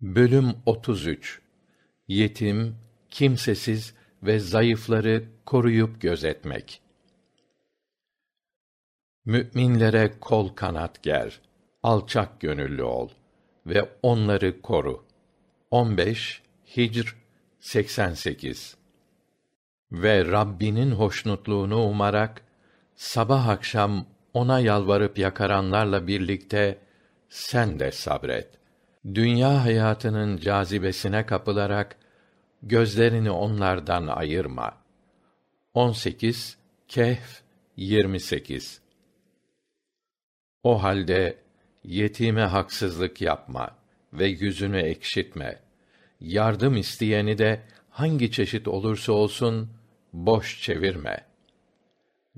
Bölüm 33 Yetim, kimsesiz ve zayıfları koruyup gözetmek. Mü'minlere kol kanat ger, alçak gönüllü ol ve onları koru. 15 Hicr 88 Ve Rabbinin hoşnutluğunu umarak sabah akşam ona yalvarıp yakaranlarla birlikte sen de sabret dünya hayatının cazibesine kapılarak gözlerini onlardan ayırma. 18 Kehf 28 O halde yetime haksızlık yapma ve yüzünü ekşitme. Yardım isteyeni de hangi çeşit olursa olsun boş çevirme.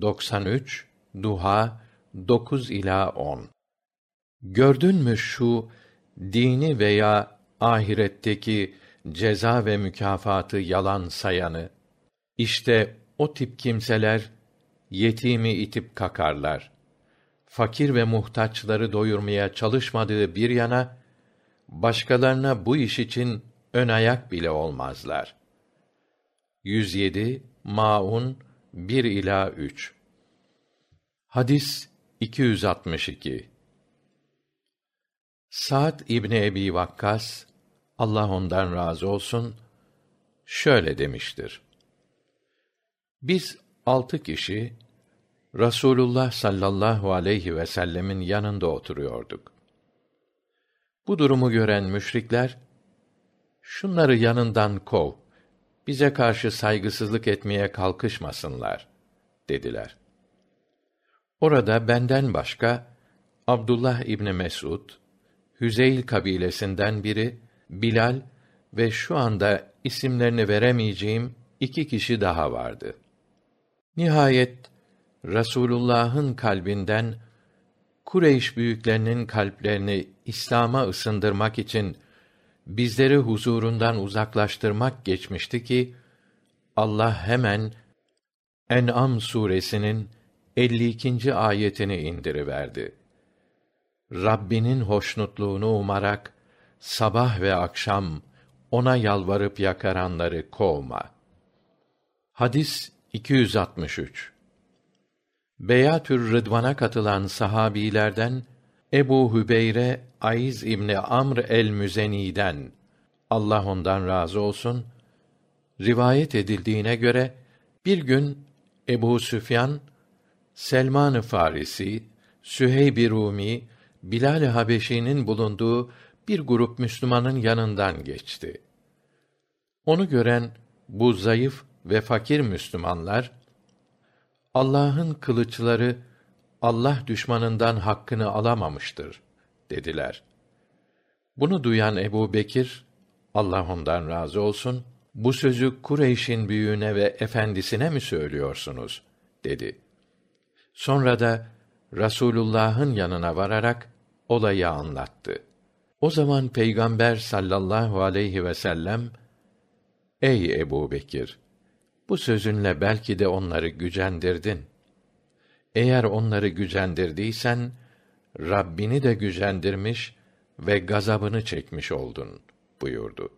93 Duha 9 ila 10 Gördün mü şu dini veya ahiretteki ceza ve mükafatı yalan sayanı işte o tip kimseler yetimi itip kakarlar. Fakir ve muhtaçları doyurmaya çalışmadığı bir yana başkalarına bu iş için ön ayak bile olmazlar. 107 maun 1 ila 3 hadis 262 Sa'd İbni Ebi Vakkas Allah ondan razı olsun şöyle demiştir. Biz altı kişi Rasulullah sallallahu aleyhi ve sellemin yanında oturuyorduk. Bu durumu gören müşrikler şunları yanından kov. Bize karşı saygısızlık etmeye kalkışmasınlar dediler. Orada benden başka Abdullah İbni Mesud, Hüzeyl kabilesinden biri Bilal ve şu anda isimlerini veremeyeceğim iki kişi daha vardı. Nihayet Rasulullah'ın kalbinden Kureyş büyüklerinin kalplerini İslam'a ısındırmak için bizleri huzurundan uzaklaştırmak geçmişti ki Allah hemen En'am suresinin 52. ayetini indiriverdi. Rabbinin hoşnutluğunu umarak sabah ve akşam ona yalvarıp yakaranları kovma. Hadis 263. Beyatür Rıdvan'a katılan sahabilerden Ebu Hübeyre Ayz İbni Amr el-Müzeni'den Allah ondan razı olsun rivayet edildiğine göre bir gün Ebu Süfyan Selman-ı Farisi, Süheyb-i Rumi Bilal-i Habeşi'nin bulunduğu bir grup Müslümanın yanından geçti. Onu gören bu zayıf ve fakir Müslümanlar Allah'ın kılıçları Allah düşmanından hakkını alamamıştır dediler. Bunu duyan Ebu Bekir, Allah ondan razı olsun, bu sözü Kureyş'in büyüğüne ve efendisine mi söylüyorsunuz? dedi. Sonra da Rasulullah'ın yanına vararak olayı anlattı. O zaman Peygamber sallallahu aleyhi ve sellem Ey Ebu Bekir! Bu sözünle belki de onları gücendirdin. Eğer onları gücendirdiysen, Rabbini de gücendirmiş ve gazabını çekmiş oldun, buyurdu.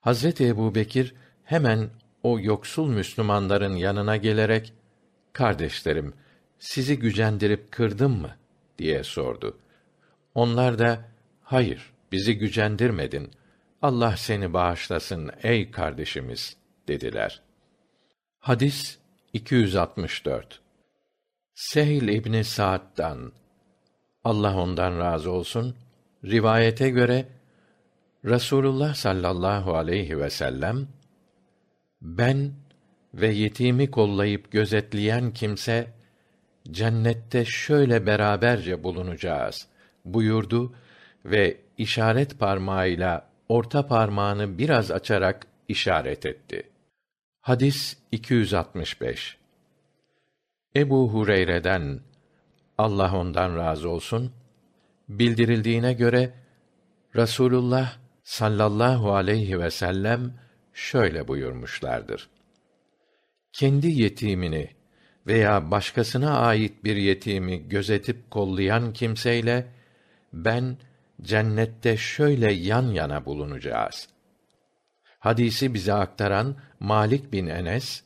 Hazreti Ebu Bekir, hemen o yoksul Müslümanların yanına gelerek, Kardeşlerim, sizi gücendirip kırdım mı? Diye sordu. Onlar da hayır bizi gücendirmedin. Allah seni bağışlasın ey kardeşimiz dediler. Hadis 264. Sehil İbni Sa'd'dan Allah ondan razı olsun rivayete göre Rasulullah sallallahu aleyhi ve sellem ben ve yetimi kollayıp gözetleyen kimse cennette şöyle beraberce bulunacağız buyurdu ve işaret parmağıyla orta parmağını biraz açarak işaret etti. Hadis 265. Ebu Hureyre'den Allah ondan razı olsun bildirildiğine göre Rasulullah sallallahu aleyhi ve sellem şöyle buyurmuşlardır. Kendi yetimini veya başkasına ait bir yetimi gözetip kollayan kimseyle ben cennette şöyle yan yana bulunacağız. Hadisi bize aktaran Malik bin Enes,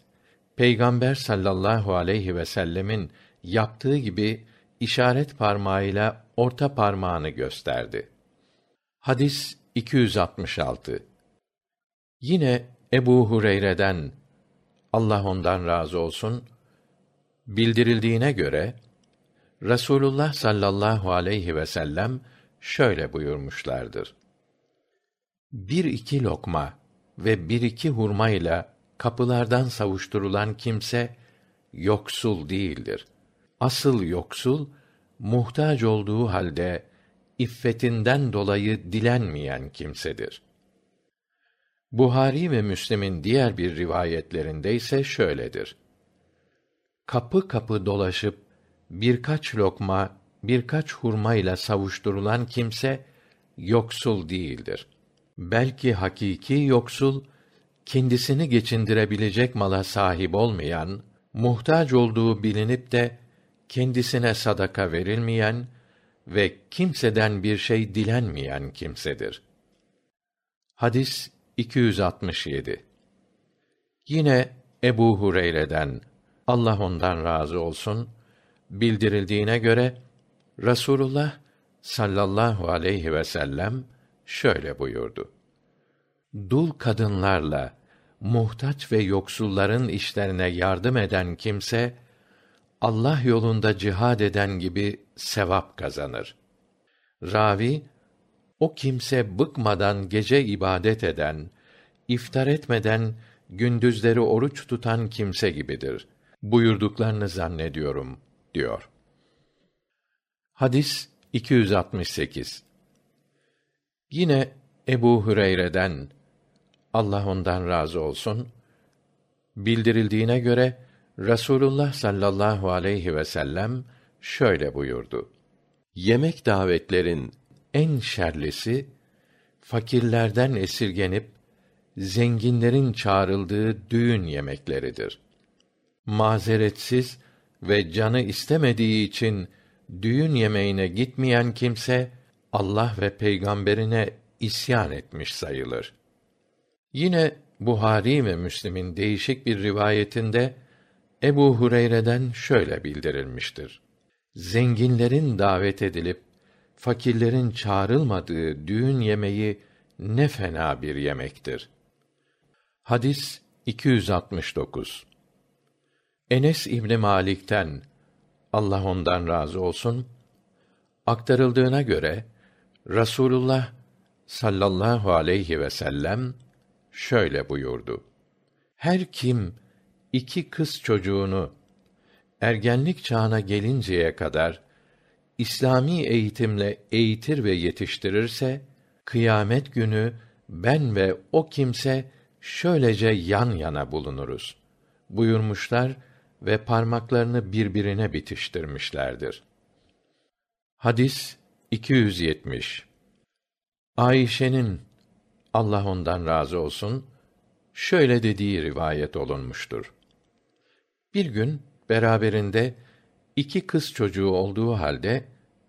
Peygamber sallallahu aleyhi ve sellemin yaptığı gibi işaret parmağıyla orta parmağını gösterdi. Hadis 266. Yine Ebu Hureyre'den Allah ondan razı olsun bildirildiğine göre Rasulullah sallallahu aleyhi ve sellem şöyle buyurmuşlardır. Bir iki lokma ve bir iki hurma ile kapılardan savuşturulan kimse yoksul değildir. Asıl yoksul muhtaç olduğu halde iffetinden dolayı dilenmeyen kimsedir. Buhari ve Müslim'in diğer bir rivayetlerinde ise şöyledir. Kapı kapı dolaşıp birkaç lokma, birkaç hurma ile savuşturulan kimse yoksul değildir. Belki hakiki yoksul kendisini geçindirebilecek mala sahip olmayan, muhtaç olduğu bilinip de kendisine sadaka verilmeyen ve kimseden bir şey dilenmeyen kimsedir. Hadis 267. Yine Ebu Hureyre'den Allah ondan razı olsun bildirildiğine göre Rasulullah sallallahu aleyhi ve sellem şöyle buyurdu. Dul kadınlarla muhtaç ve yoksulların işlerine yardım eden kimse Allah yolunda cihad eden gibi sevap kazanır. Ravi o kimse bıkmadan gece ibadet eden, iftar etmeden gündüzleri oruç tutan kimse gibidir. Buyurduklarını zannediyorum diyor. Hadis 268. Yine Ebu Hüreyre'den Allah ondan razı olsun bildirildiğine göre Rasulullah sallallahu aleyhi ve sellem şöyle buyurdu. Yemek davetlerin en şerlisi fakirlerden esirgenip zenginlerin çağrıldığı düğün yemekleridir. Mazeretsiz ve canı istemediği için düğün yemeğine gitmeyen kimse Allah ve peygamberine isyan etmiş sayılır. Yine Buhari ve Müslim'in değişik bir rivayetinde Ebu Hureyre'den şöyle bildirilmiştir. Zenginlerin davet edilip fakirlerin çağrılmadığı düğün yemeği ne fena bir yemektir. Hadis 269. Enes İbni Malik'ten Allah ondan razı olsun aktarıldığına göre Rasulullah sallallahu aleyhi ve sellem şöyle buyurdu. Her kim iki kız çocuğunu ergenlik çağına gelinceye kadar İslami eğitimle eğitir ve yetiştirirse kıyamet günü ben ve o kimse şöylece yan yana bulunuruz buyurmuşlar ve parmaklarını birbirine bitiştirmişlerdir. Hadis 270 Ayşe'nin Allah ondan razı olsun şöyle dediği rivayet olunmuştur. Bir gün beraberinde iki kız çocuğu olduğu halde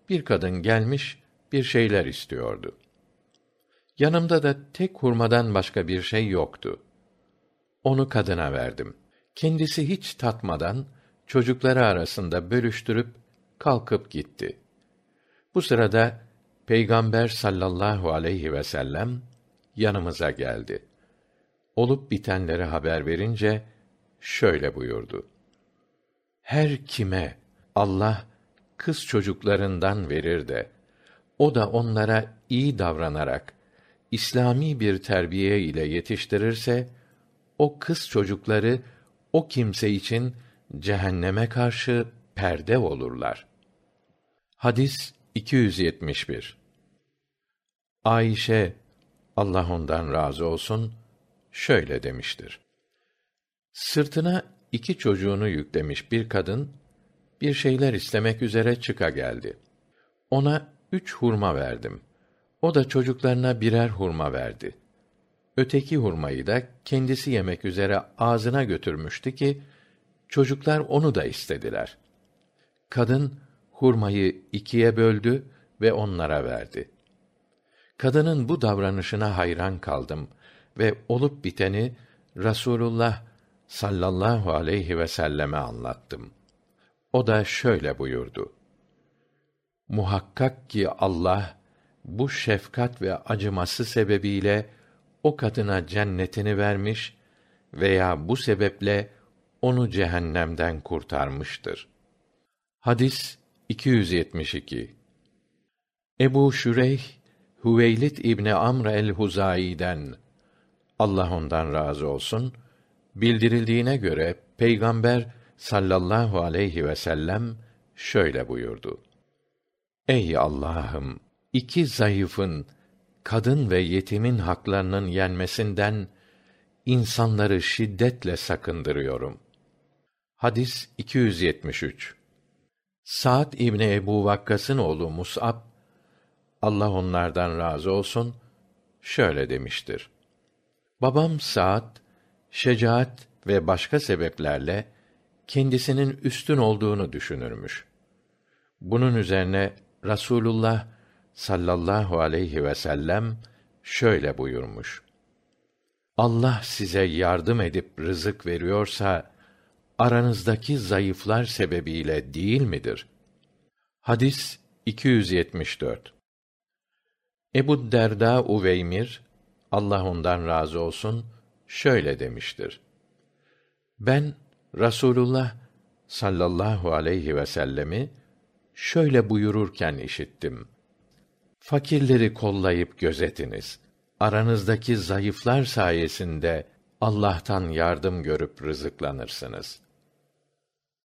bir kadın gelmiş bir şeyler istiyordu. Yanımda da tek hurmadan başka bir şey yoktu. Onu kadına verdim. Kendisi hiç tatmadan çocukları arasında bölüştürüp kalkıp gitti. Bu sırada Peygamber sallallahu aleyhi ve sellem yanımıza geldi. Olup bitenleri haber verince şöyle buyurdu: Her kime Allah kız çocuklarından verir de o da onlara iyi davranarak İslami bir terbiye ile yetiştirirse o kız çocukları o kimse için cehenneme karşı perde olurlar. Hadis 271. Ayşe Allah ondan razı olsun şöyle demiştir. Sırtına iki çocuğunu yüklemiş bir kadın bir şeyler istemek üzere çıka geldi. Ona üç hurma verdim. O da çocuklarına birer hurma verdi. Öteki hurmayı da kendisi yemek üzere ağzına götürmüştü ki çocuklar onu da istediler. Kadın hurmayı ikiye böldü ve onlara verdi. Kadının bu davranışına hayran kaldım ve olup biteni Rasulullah sallallahu aleyhi ve selleme anlattım. O da şöyle buyurdu. Muhakkak ki Allah bu şefkat ve acıması sebebiyle o kadına cennetini vermiş veya bu sebeple onu cehennemden kurtarmıştır. Hadis 272 Ebu Şüreyh Hüveylid İbni Amr el-Huzai'den Allah ondan razı olsun bildirildiğine göre Peygamber sallallahu aleyhi ve sellem şöyle buyurdu. Ey Allah'ım iki zayıfın kadın ve yetimin haklarının yenmesinden insanları şiddetle sakındırıyorum. Hadis 273. Sa'd İbni Ebu Vakkas'ın oğlu Mus'ab Allah onlardan razı olsun şöyle demiştir. Babam Sa'd şecaat ve başka sebeplerle kendisinin üstün olduğunu düşünürmüş. Bunun üzerine Rasulullah sallallahu aleyhi ve sellem şöyle buyurmuş: Allah size yardım edip rızık veriyorsa aranızdaki zayıflar sebebiyle değil midir? Hadis 274. Ebu Derda Uveymir Allah ondan razı olsun şöyle demiştir. Ben Rasulullah sallallahu aleyhi ve sellemi şöyle buyururken işittim. Fakirleri kollayıp gözetiniz. Aranızdaki zayıflar sayesinde Allah'tan yardım görüp rızıklanırsınız.